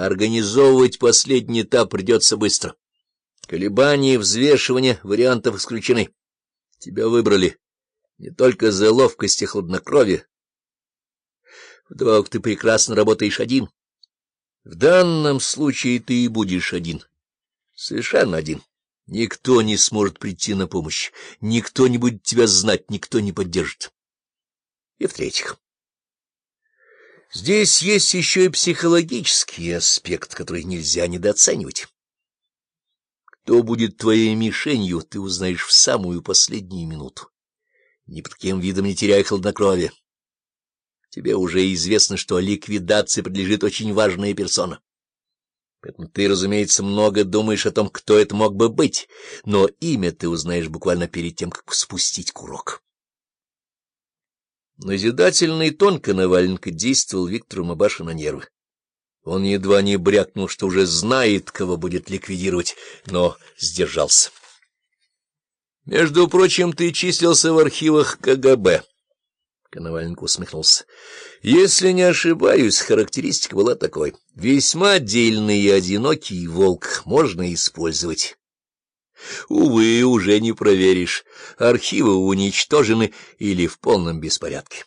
Организовывать последний этап придется быстро. Колебания взвешивания вариантов исключены. Тебя выбрали не только за ловкость и хладнокровие. Вдобавок ты прекрасно работаешь один. В данном случае ты и будешь один. Совершенно один. Никто не сможет прийти на помощь, никто не будет тебя знать, никто не поддержит. И в-третьих, здесь есть еще и психологический аспект, который нельзя недооценивать. Кто будет твоей мишенью, ты узнаешь в самую последнюю минуту. Ни под каким видом не теряй хладнокровие. Тебе уже известно, что ликвидации подлежит очень важная персона. Поэтому ты, разумеется, много думаешь о том, кто это мог бы быть, но имя ты узнаешь буквально перед тем, как спустить курок. Назидательно и тонко Наваленко действовал Виктору Мабаша на нервы. Он едва не брякнул, что уже знает, кого будет ликвидировать, но сдержался. — Между прочим, ты числился в архивах КГБ. Коноваленко усмехнулся. — Если не ошибаюсь, характеристика была такой. Весьма отдельный и одинокий волк можно использовать. Увы, уже не проверишь, архивы уничтожены или в полном беспорядке.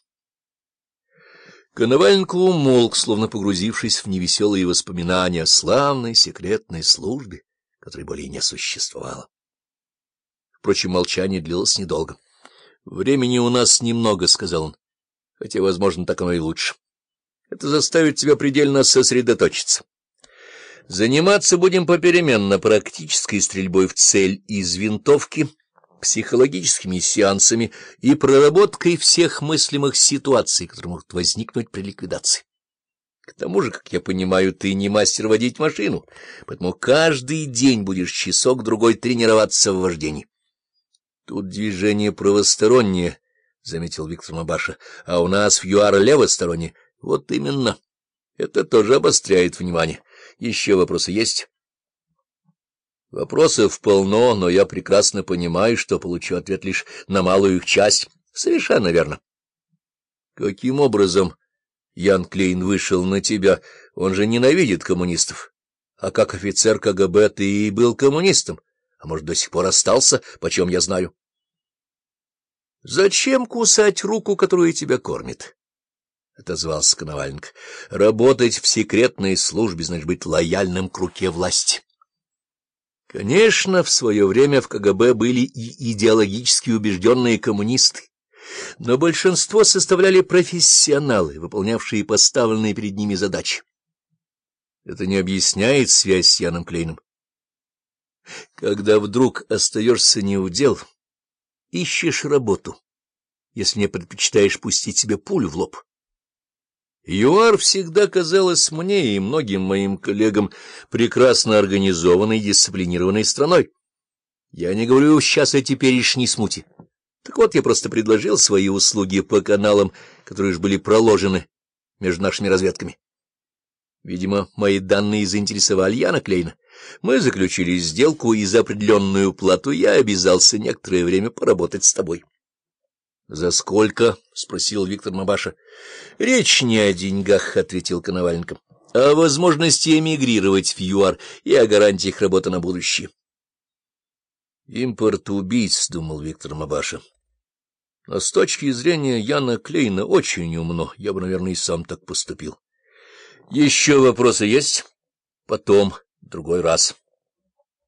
Коноваленко умолк, словно погрузившись в невеселые воспоминания о славной секретной службе, которой более не существовало. Впрочем, молчание длилось недолго. — Времени у нас немного, — сказал он, — хотя, возможно, так оно и лучше. Это заставит тебя предельно сосредоточиться. Заниматься будем попеременно практической стрельбой в цель из винтовки, психологическими сеансами и проработкой всех мыслимых ситуаций, которые могут возникнуть при ликвидации. К тому же, как я понимаю, ты не мастер водить машину, поэтому каждый день будешь часок-другой тренироваться в вождении. — Тут движение правостороннее, — заметил Виктор Мабаша, — а у нас в ЮАР левостороннее. Вот именно. Это тоже обостряет внимание. Еще вопросы есть? Вопросов полно, но я прекрасно понимаю, что получу ответ лишь на малую их часть. Совершенно верно. Каким образом Ян Клейн вышел на тебя? Он же ненавидит коммунистов. А как офицер КГБ ты и был коммунистом. А может, до сих пор остался, почем я знаю. Зачем кусать руку, которая тебя кормит? — отозвался Коноваленко. — Работать в секретной службе значит быть лояльным к руке власти. Конечно, в свое время в КГБ были и идеологически убежденные коммунисты, но большинство составляли профессионалы, выполнявшие поставленные перед ними задачи. Это не объясняет связь с Яном Клейном. Когда вдруг остаешься неудел, ищешь работу, если не предпочитаешь пустить себе пулю в лоб. ЮАР всегда казалась мне и многим моим коллегам прекрасно организованной и дисциплинированной страной. Я не говорю сейчас о теперешней смуте. Так вот, я просто предложил свои услуги по каналам, которые уж были проложены между нашими разведками. Видимо, мои данные заинтересовали Яна Клейна. Мы заключили сделку, и за определенную плату я обязался некоторое время поработать с тобой. — За сколько? — спросил Виктор Мабаша. — Речь не о деньгах, — ответил Коноваленко, — о возможности эмигрировать в ЮАР и о гарантиях работы на будущее. — Импорт убийц, — думал Виктор Мабаша. Но с точки зрения Яна Клейна очень умно. Я бы, наверное, и сам так поступил. — Еще вопросы есть? — Потом, другой раз.